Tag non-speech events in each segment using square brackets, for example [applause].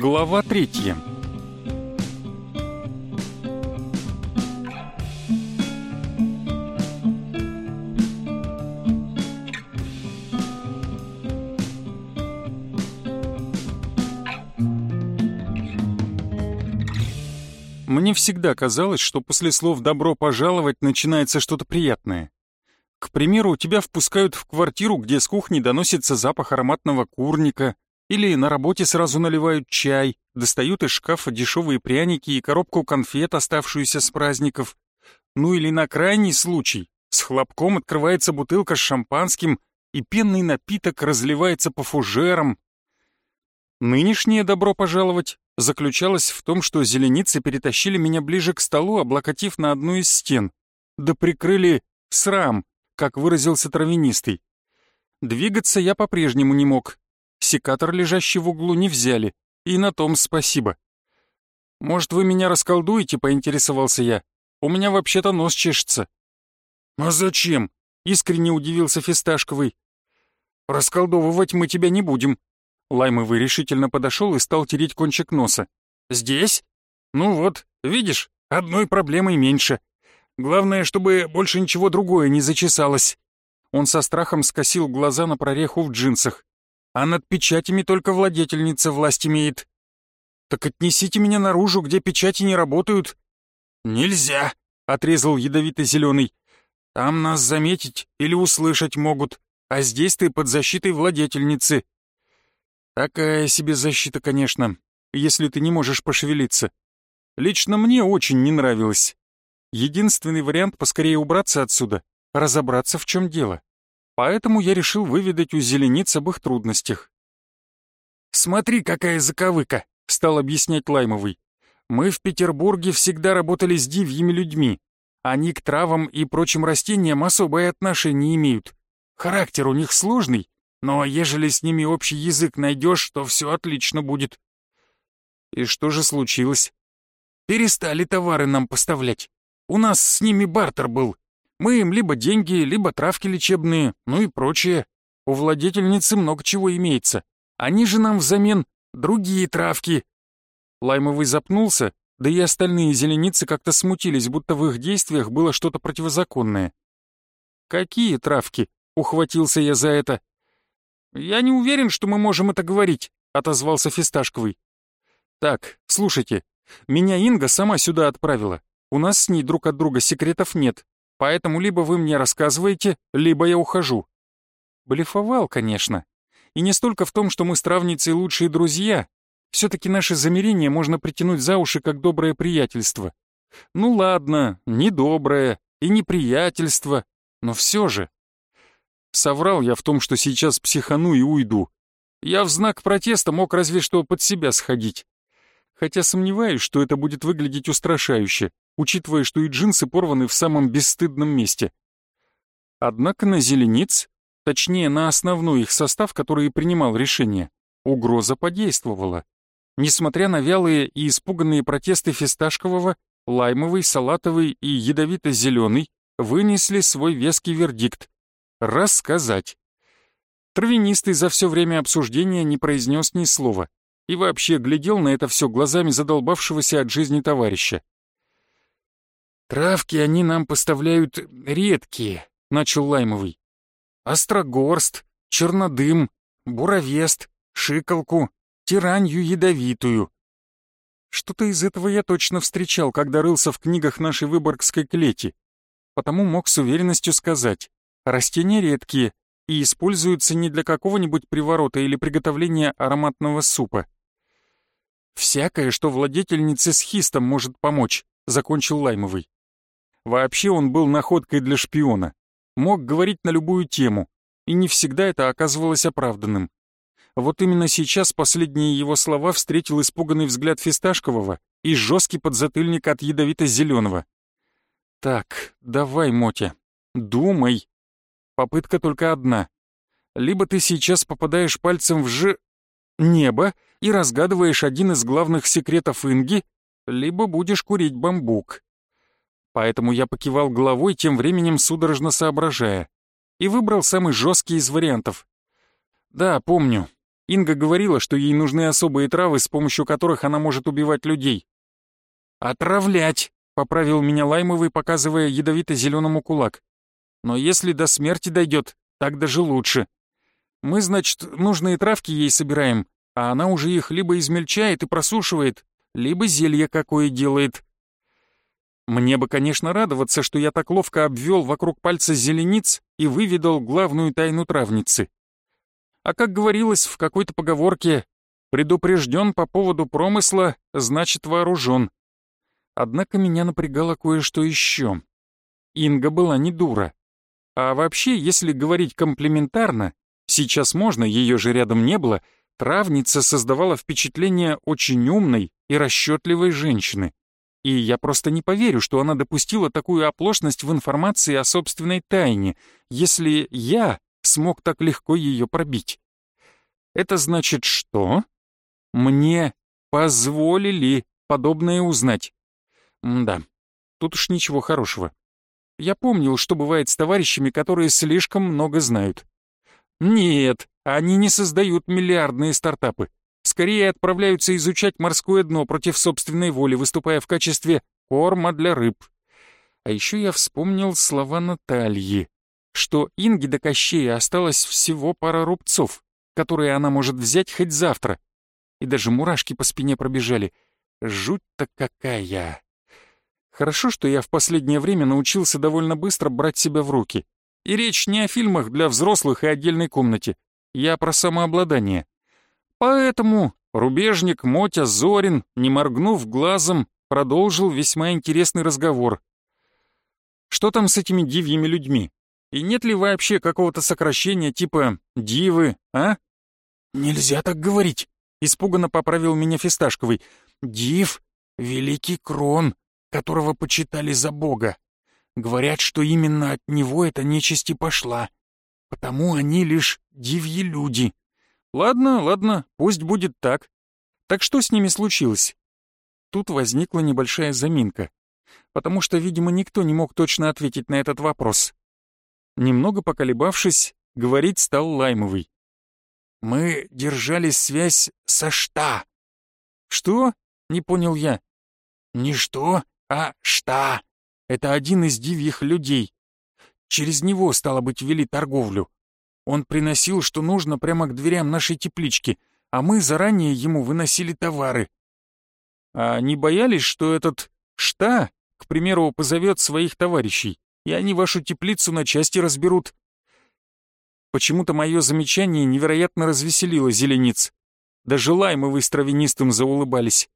Глава третья. Мне всегда казалось, что после слов «добро пожаловать» начинается что-то приятное. К примеру, тебя впускают в квартиру, где с кухни доносится запах ароматного курника, или на работе сразу наливают чай, достают из шкафа дешевые пряники и коробку конфет, оставшуюся с праздников. Ну или на крайний случай, с хлопком открывается бутылка с шампанским, и пенный напиток разливается по фужерам. Нынешнее «добро пожаловать» заключалось в том, что зеленицы перетащили меня ближе к столу, облокотив на одну из стен, да прикрыли срам, как выразился травянистый. Двигаться я по-прежнему не мог. Секатор, лежащий в углу, не взяли, и на том спасибо. «Может, вы меня расколдуете?» — поинтересовался я. «У меня вообще-то нос чешется». «А зачем?» — искренне удивился Фисташковый. «Расколдовывать мы тебя не будем». Лаймовый решительно подошел и стал тереть кончик носа. «Здесь? Ну вот, видишь, одной проблемой меньше. Главное, чтобы больше ничего другое не зачесалось». Он со страхом скосил глаза на прореху в джинсах. «А над печатями только владетельница власть имеет». «Так отнесите меня наружу, где печати не работают». «Нельзя», — отрезал ядовито-зеленый. «Там нас заметить или услышать могут, а здесь ты под защитой владетельницы». «Такая себе защита, конечно, если ты не можешь пошевелиться. Лично мне очень не нравилось. Единственный вариант поскорее убраться отсюда, разобраться в чем дело. Поэтому я решил выведать у зелениц об их трудностях. «Смотри, какая заковыка!» — стал объяснять Лаймовый. «Мы в Петербурге всегда работали с дивьими людьми. Они к травам и прочим растениям особое отношение имеют. Характер у них сложный, но ежели с ними общий язык найдешь, то все отлично будет». «И что же случилось?» «Перестали товары нам поставлять. У нас с ними бартер был. Мы им либо деньги, либо травки лечебные, ну и прочее. У владетельницы много чего имеется. Они же нам взамен другие травки». Лаймовый запнулся, да и остальные зеленицы как-то смутились, будто в их действиях было что-то противозаконное. «Какие травки?» — ухватился я за это. «Я не уверен, что мы можем это говорить», — отозвался Фисташковый. «Так, слушайте, меня Инга сама сюда отправила. У нас с ней друг от друга секретов нет, поэтому либо вы мне рассказываете, либо я ухожу». Блефовал, конечно. И не столько в том, что мы с травницей лучшие друзья. Все-таки наше замерение можно притянуть за уши как доброе приятельство. Ну ладно, не доброе и не приятельство, но все же. Соврал я в том, что сейчас психану и уйду. Я в знак протеста мог разве что под себя сходить. Хотя сомневаюсь, что это будет выглядеть устрашающе учитывая, что и джинсы порваны в самом бесстыдном месте. Однако на зелениц, точнее на основной их состав, который и принимал решение, угроза подействовала. Несмотря на вялые и испуганные протесты фисташкового, лаймовый, салатовый и ядовито-зеленый вынесли свой веский вердикт — рассказать. Травянистый за все время обсуждения не произнес ни слова и вообще глядел на это все глазами задолбавшегося от жизни товарища. «Травки они нам поставляют редкие», — начал Лаймовый. «Острогорст, чернодым, буровест, шикалку, тиранью ядовитую». Что-то из этого я точно встречал, когда рылся в книгах нашей выборгской клети. Потому мог с уверенностью сказать, растения редкие и используются не для какого-нибудь приворота или приготовления ароматного супа. «Всякое, что владетельнице с хистом может помочь», — закончил Лаймовый. Вообще он был находкой для шпиона. Мог говорить на любую тему, и не всегда это оказывалось оправданным. Вот именно сейчас последние его слова встретил испуганный взгляд Фисташкового и жесткий подзатыльник от ядовито-зеленого. «Так, давай, Мотя, думай. Попытка только одна. Либо ты сейчас попадаешь пальцем в ж... небо и разгадываешь один из главных секретов Инги, либо будешь курить бамбук поэтому я покивал головой, тем временем судорожно соображая, и выбрал самый жесткий из вариантов. Да, помню. Инга говорила, что ей нужны особые травы, с помощью которых она может убивать людей. «Отравлять!» — поправил меня Лаймовый, показывая ядовито-зеленому кулак. «Но если до смерти дойдет, так даже лучше. Мы, значит, нужные травки ей собираем, а она уже их либо измельчает и просушивает, либо зелье какое делает. Мне бы, конечно, радоваться, что я так ловко обвел вокруг пальца зелениц и выведал главную тайну травницы. А как говорилось в какой-то поговорке, предупрежден по поводу промысла, значит вооружен. Однако меня напрягало кое-что еще. Инга была не дура. А вообще, если говорить комплиментарно, сейчас можно, ее же рядом не было, травница создавала впечатление очень умной и расчетливой женщины. И я просто не поверю, что она допустила такую оплошность в информации о собственной тайне, если я смог так легко ее пробить. Это значит что? Мне позволили подобное узнать. Да, тут уж ничего хорошего. Я помнил, что бывает с товарищами, которые слишком много знают. Нет, они не создают миллиардные стартапы скорее отправляются изучать морское дно против собственной воли, выступая в качестве корма для рыб. А еще я вспомнил слова Натальи, что Инге до Кощея осталось всего пара рубцов, которые она может взять хоть завтра. И даже мурашки по спине пробежали. Жуть-то какая! Хорошо, что я в последнее время научился довольно быстро брать себя в руки. И речь не о фильмах для взрослых и отдельной комнате. Я про самообладание. Поэтому рубежник Мотя Зорин, не моргнув глазом, продолжил весьма интересный разговор. Что там с этими дивьими людьми? И нет ли вообще какого-то сокращения типа «дивы», а? «Нельзя так говорить», — испуганно поправил меня Фисташковый. «Див — великий крон, которого почитали за бога. Говорят, что именно от него эта нечисть и пошла. Потому они лишь дивьи люди. Ладно, ладно, пусть будет так. Так что с ними случилось? Тут возникла небольшая заминка, потому что, видимо, никто не мог точно ответить на этот вопрос. Немного поколебавшись, говорить стал Лаймовый. «Мы держали связь со Шта». «Что?» — не понял я. «Не что, а Шта. Это один из дивьих людей. Через него, стало быть, вели торговлю. Он приносил, что нужно, прямо к дверям нашей теплички, а мы заранее ему выносили товары. А не боялись, что этот «шта», к примеру, позовет своих товарищей, и они вашу теплицу на части разберут? Почему-то мое замечание невероятно развеселило зелениц. Даже лаймовы с травянистым заулыбались.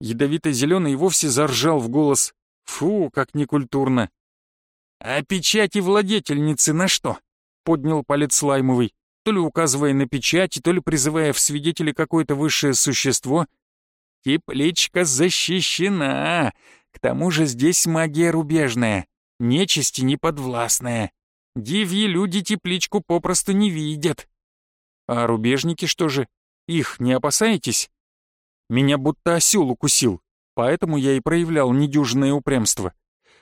Ядовито-зеленый вовсе заржал в голос. Фу, как некультурно. А печати владетельницы на что? Поднял палец Лаймовый, то ли указывая на печати, то ли призывая в свидетели какое-то высшее существо. «Тепличка защищена! К тому же здесь магия рубежная, нечисти неподвластная. Дивьи люди тепличку попросту не видят. А рубежники что же, их не опасаетесь? Меня будто осел укусил, поэтому я и проявлял недюжинное упрямство.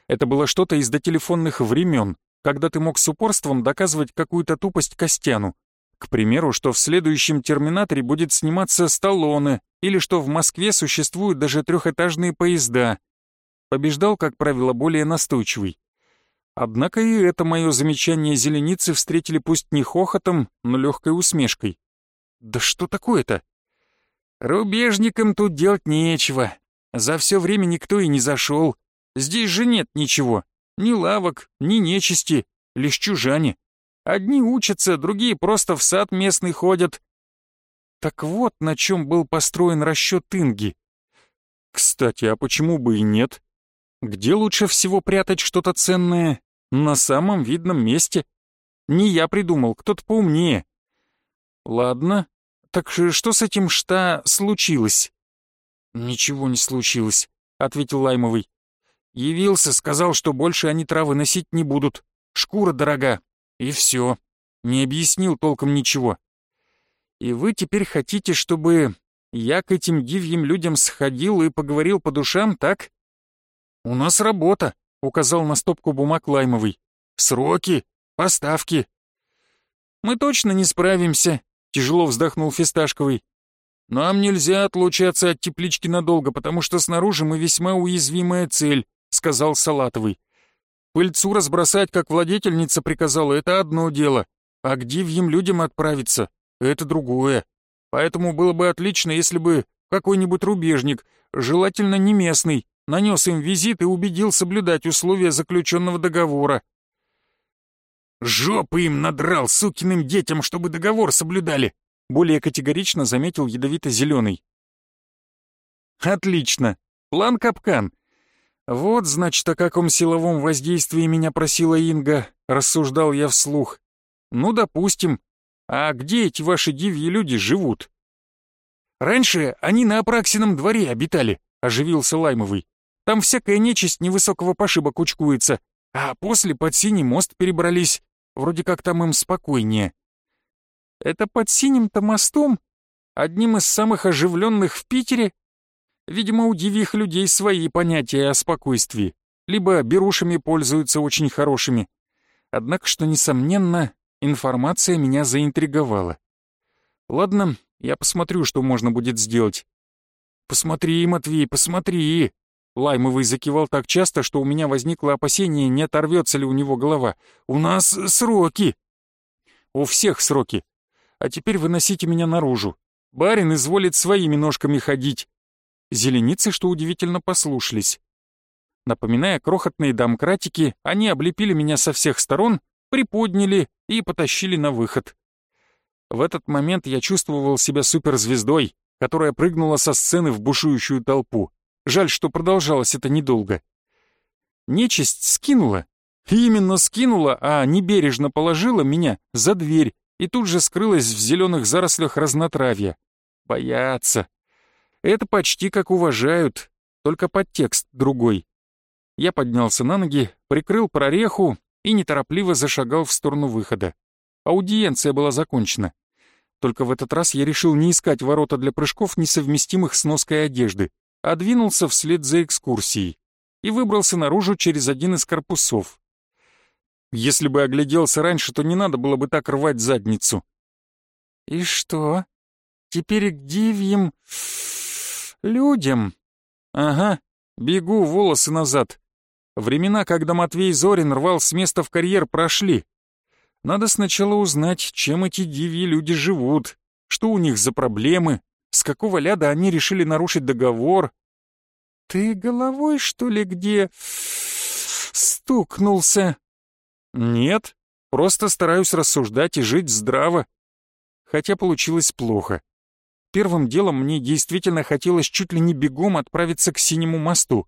Это было что-то из дотелефонных времен, когда ты мог с упорством доказывать какую-то тупость Костяну. К примеру, что в следующем «Терминаторе» будет сниматься Сталлоне, или что в Москве существуют даже трехэтажные поезда. Побеждал, как правило, более настойчивый. Однако и это мое замечание зеленицы встретили пусть не хохотом, но легкой усмешкой. «Да что такое-то?» «Рубежникам тут делать нечего. За все время никто и не зашел. Здесь же нет ничего. Ни лавок, ни нечисти, лишь чужане. Одни учатся, другие просто в сад местный ходят. Так вот, на чем был построен расчет Инги. Кстати, а почему бы и нет? Где лучше всего прятать что-то ценное? На самом видном месте. Не я придумал, кто-то поумнее. Ладно, так что с этим шта случилось? Ничего не случилось, ответил Лаймовый. Явился, сказал, что больше они травы носить не будут. Шкура дорога. И все. Не объяснил толком ничего. И вы теперь хотите, чтобы я к этим дивьим людям сходил и поговорил по душам, так? У нас работа, указал на стопку бумаг Лаймовый. Сроки, поставки. Мы точно не справимся. — тяжело вздохнул Фисташковый. «Нам нельзя отлучаться от теплички надолго, потому что снаружи мы весьма уязвимая цель», — сказал Салатовый. «Пыльцу разбросать, как владетельница приказала, это одно дело, а к дивьим людям отправиться — это другое. Поэтому было бы отлично, если бы какой-нибудь рубежник, желательно не местный, нанес им визит и убедил соблюдать условия заключенного договора. «Жопы им надрал, сукиным детям, чтобы договор соблюдали!» более категорично заметил ядовито-зеленый. «Отлично! План капкан. Вот, значит, о каком силовом воздействии меня просила Инга», рассуждал я вслух. «Ну, допустим. А где эти ваши дивьи люди живут?» «Раньше они на Апраксином дворе обитали», — оживился Лаймовый. «Там всякая нечисть невысокого пошиба кучкуется, а после под Синий мост перебрались. Вроде как там им спокойнее». «Это под Синим-то мостом? Одним из самых оживленных в Питере?» Видимо, у дивьих людей свои понятия о спокойствии. Либо берушами пользуются очень хорошими. Однако, что несомненно, информация меня заинтриговала. Ладно, я посмотрю, что можно будет сделать. Посмотри, Матвей, посмотри. Лаймовый закивал так часто, что у меня возникло опасение, не оторвется ли у него голова. У нас сроки. У всех сроки. А теперь выносите меня наружу. Барин изволит своими ножками ходить. Зеленицы, что удивительно, послушались. Напоминая крохотные домкратики, они облепили меня со всех сторон, приподняли и потащили на выход. В этот момент я чувствовал себя суперзвездой, которая прыгнула со сцены в бушующую толпу. Жаль, что продолжалось это недолго. Нечисть скинула, именно скинула, а не бережно положила меня за дверь и тут же скрылась в зеленых зарослях разнотравья. Боятся. Это почти как уважают, только подтекст другой. Я поднялся на ноги, прикрыл прореху и неторопливо зашагал в сторону выхода. Аудиенция была закончена. Только в этот раз я решил не искать ворота для прыжков, несовместимых с ноской одежды, а двинулся вслед за экскурсией и выбрался наружу через один из корпусов. Если бы огляделся раньше, то не надо было бы так рвать задницу. «И что? Теперь к дивьим людям?» «Ага, бегу волосы назад. Времена, когда Матвей Зорин рвал с места в карьер, прошли. Надо сначала узнать, чем эти дивьи люди живут, что у них за проблемы, с какого ляда они решили нарушить договор. «Ты головой, что ли, где...» «Стукнулся?» «Нет, просто стараюсь рассуждать и жить здраво». Хотя получилось плохо. Первым делом мне действительно хотелось чуть ли не бегом отправиться к Синему мосту.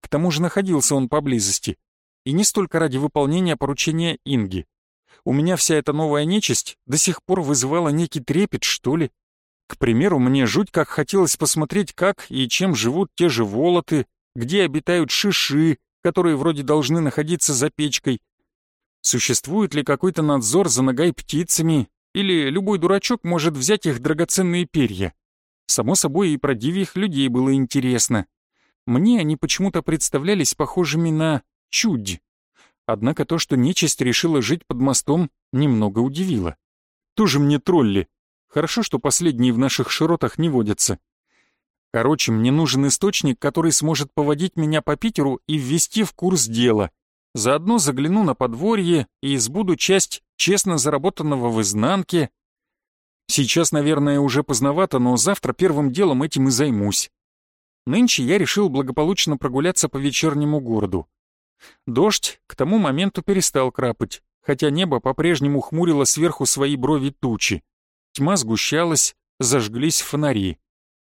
К тому же находился он поблизости. И не столько ради выполнения поручения Инги у меня вся эта новая нечисть до сих пор вызывала некий трепет, что ли. К примеру, мне жуть как хотелось посмотреть, как и чем живут те же волоты, где обитают шиши, которые вроде должны находиться за печкой. Существует ли какой-то надзор за ногой птицами, или любой дурачок может взять их драгоценные перья? Само собой, и про дивьих людей было интересно. Мне они почему-то представлялись похожими на чудь. Однако то, что нечисть решила жить под мостом, немного удивило. Тоже мне тролли. Хорошо, что последние в наших широтах не водятся. Короче, мне нужен источник, который сможет поводить меня по Питеру и ввести в курс дела. Заодно загляну на подворье и избуду часть честно заработанного в изнанке. Сейчас, наверное, уже поздновато, но завтра первым делом этим и займусь. Нынче я решил благополучно прогуляться по вечернему городу. Дождь к тому моменту перестал крапать, хотя небо по-прежнему хмурило сверху свои брови тучи. Тьма сгущалась, зажглись фонари.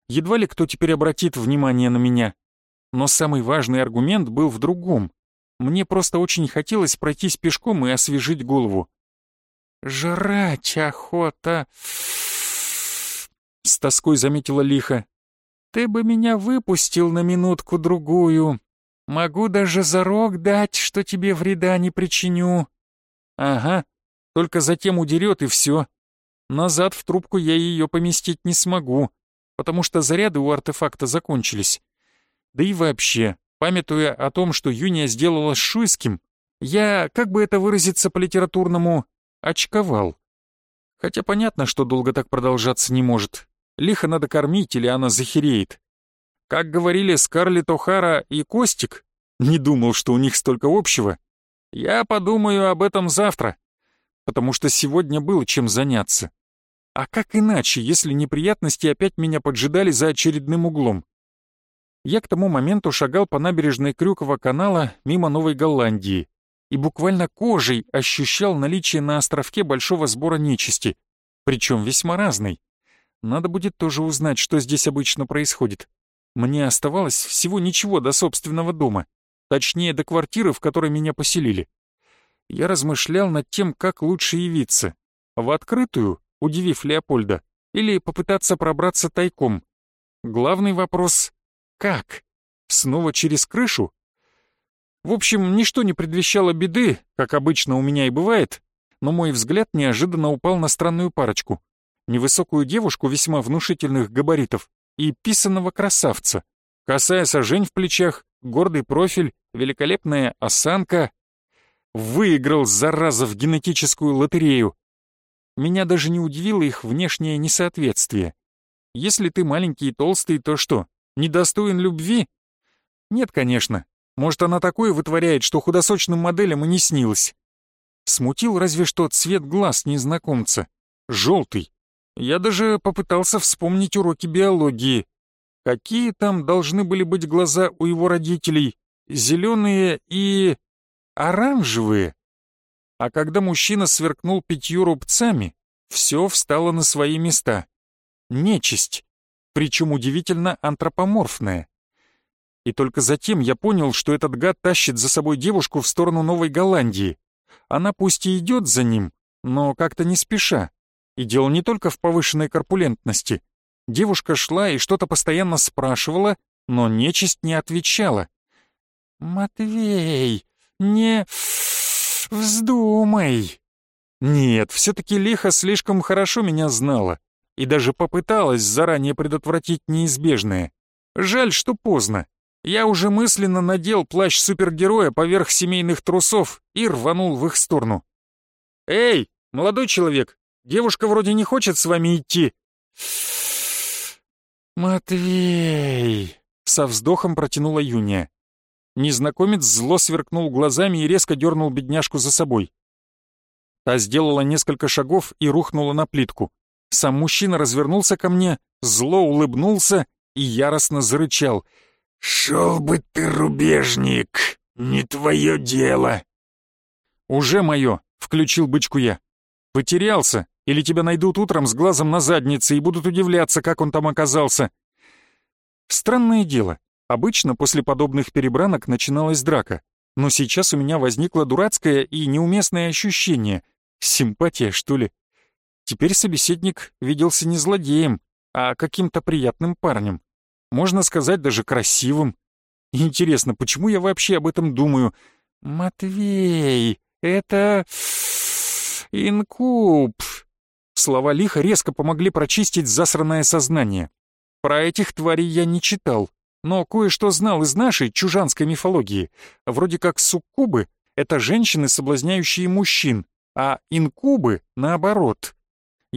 Едва ли кто теперь обратит внимание на меня. Но самый важный аргумент был в другом. Мне просто очень хотелось пройтись пешком и освежить голову. «Жрать охота!» С тоской заметила лихо. «Ты бы меня выпустил на минутку-другую, Могу даже зарок дать, что тебе вреда не причиню. Ага, только затем удерет и все. Назад в трубку я ее поместить не смогу, потому что заряды у артефакта закончились. Да и вообще, памятуя о том, что Юния сделала с Шуйским, я, как бы это выразиться по-литературному, очковал. Хотя понятно, что долго так продолжаться не может. Лихо надо кормить, или она захереет. Как говорили Скарлетт О'Хара и Костик, не думал, что у них столько общего. Я подумаю об этом завтра, потому что сегодня было чем заняться. А как иначе, если неприятности опять меня поджидали за очередным углом? Я к тому моменту шагал по набережной Крюкова канала мимо Новой Голландии и буквально кожей ощущал наличие на островке большого сбора нечисти, причем весьма разной. Надо будет тоже узнать, что здесь обычно происходит. Мне оставалось всего ничего до собственного дома, точнее до квартиры, в которой меня поселили. Я размышлял над тем, как лучше явиться. В открытую, удивив Леопольда, или попытаться пробраться тайком. Главный вопрос — как? Снова через крышу? В общем, ничто не предвещало беды, как обычно у меня и бывает, но мой взгляд неожиданно упал на странную парочку. Невысокую девушку весьма внушительных габаритов и писаного красавца. Косая сажень в плечах, гордый профиль, великолепная осанка. Выиграл, зараза, в генетическую лотерею. Меня даже не удивило их внешнее несоответствие. Если ты маленький и толстый, то что, недостоин любви? Нет, конечно. Может, она такое вытворяет, что худосочным моделям и не снилось. Смутил разве что цвет глаз незнакомца. Желтый. Я даже попытался вспомнить уроки биологии. Какие там должны были быть глаза у его родителей? Зеленые и... оранжевые? А когда мужчина сверкнул пятью рубцами, все встало на свои места. Нечисть, причем удивительно антропоморфная. И только затем я понял, что этот гад тащит за собой девушку в сторону Новой Голландии. Она пусть и идет за ним, но как-то не спеша. И дело не только в повышенной корпулентности. Девушка шла и что-то постоянно спрашивала, но нечисть не отвечала. «Матвей, не вздумай!» Нет, все-таки Лиха слишком хорошо меня знала и даже попыталась заранее предотвратить неизбежное. Жаль, что поздно. Я уже мысленно надел плащ супергероя поверх семейных трусов и рванул в их сторону. «Эй, молодой человек, девушка вроде не хочет с вами идти». «Матвей!» — со вздохом протянула Юния. Незнакомец зло сверкнул глазами и резко дернул бедняжку за собой. Та сделала несколько шагов и рухнула на плитку. Сам мужчина развернулся ко мне, зло улыбнулся и яростно зарычал — «Шел бы ты, рубежник, не твое дело!» «Уже мое», — включил бычку я. «Потерялся, или тебя найдут утром с глазом на заднице и будут удивляться, как он там оказался». Странное дело, обычно после подобных перебранок начиналась драка, но сейчас у меня возникло дурацкое и неуместное ощущение. Симпатия, что ли? Теперь собеседник виделся не злодеем, а каким-то приятным парнем можно сказать, даже красивым. Интересно, почему я вообще об этом думаю? Матвей, это... инкуб. Слова лиха резко помогли прочистить засранное сознание. Про этих тварей я не читал, но кое-что знал из нашей чужанской мифологии. Вроде как суккубы — это женщины, соблазняющие мужчин, а инкубы — наоборот.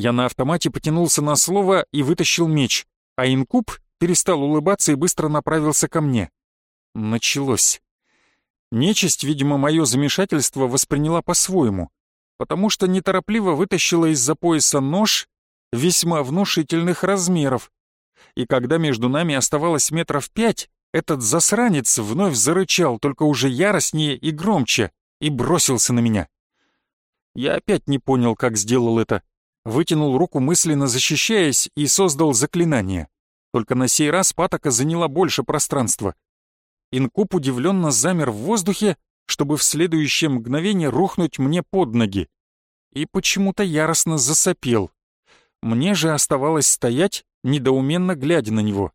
Я на автомате потянулся на слово и вытащил меч, а инкуб перестал улыбаться и быстро направился ко мне. Началось. Нечисть, видимо, мое замешательство восприняла по-своему, потому что неторопливо вытащила из-за пояса нож весьма внушительных размеров. И когда между нами оставалось метров пять, этот засранец вновь зарычал, только уже яростнее и громче, и бросился на меня. Я опять не понял, как сделал это. Вытянул руку мысленно защищаясь и создал заклинание. Только на сей раз патока заняла больше пространства. Инкуб удивленно замер в воздухе, чтобы в следующее мгновение рухнуть мне под ноги. И почему-то яростно засопел. Мне же оставалось стоять, недоуменно глядя на него.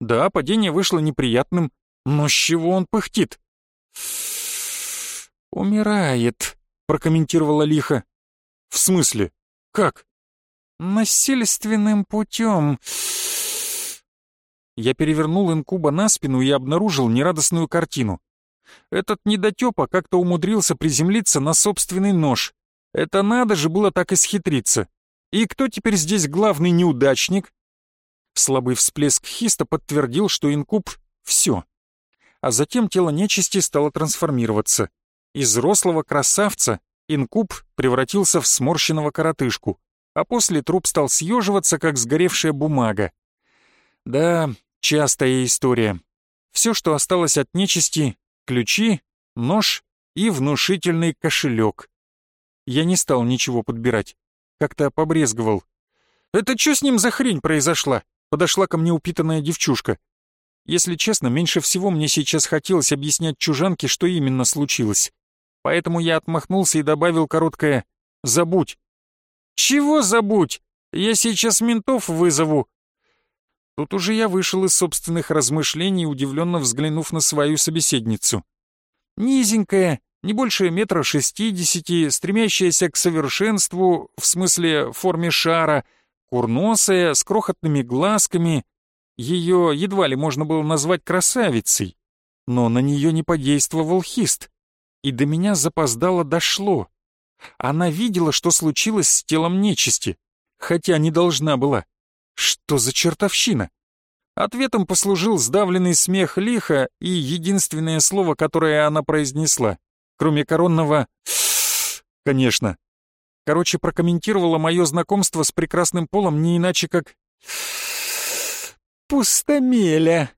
Да, падение вышло неприятным, но с чего он пыхтит? «Умирает», — прокомментировала лихо. «В смысле? Как?» «Насильственным путем», я перевернул инкуба на спину и обнаружил нерадостную картину. Этот недотёпа как-то умудрился приземлиться на собственный нож. Это надо же было так исхитриться. И кто теперь здесь главный неудачник? Слабый всплеск хиста подтвердил, что инкуб — все. А затем тело нечисти стало трансформироваться. Из рослого красавца инкуб превратился в сморщенного коротышку, а после труп стал съеживаться, как сгоревшая бумага. Да, частая история. Все, что осталось от нечисти — ключи, нож и внушительный кошелек. Я не стал ничего подбирать. Как-то побрезговал. «Это что с ним за хрень произошла?» Подошла ко мне упитанная девчушка. Если честно, меньше всего мне сейчас хотелось объяснять чужанке, что именно случилось. Поэтому я отмахнулся и добавил короткое «забудь». «Чего забудь? Я сейчас ментов вызову». Тут уже я вышел из собственных размышлений, удивленно взглянув на свою собеседницу. Низенькая, не больше метра шестидесяти, стремящаяся к совершенству, в смысле форме шара, курносая, с крохотными глазками. Ее едва ли можно было назвать красавицей, но на нее не подействовал хист. И до меня запоздало дошло. Она видела, что случилось с телом нечисти, хотя не должна была. Что за чертовщина? Ответом послужил сдавленный смех лиха и единственное слово, которое она произнесла кроме коронного... [sniffs] Конечно. Короче, прокомментировала мое знакомство с прекрасным полом не иначе как... [sniffs] «Пустомеля!»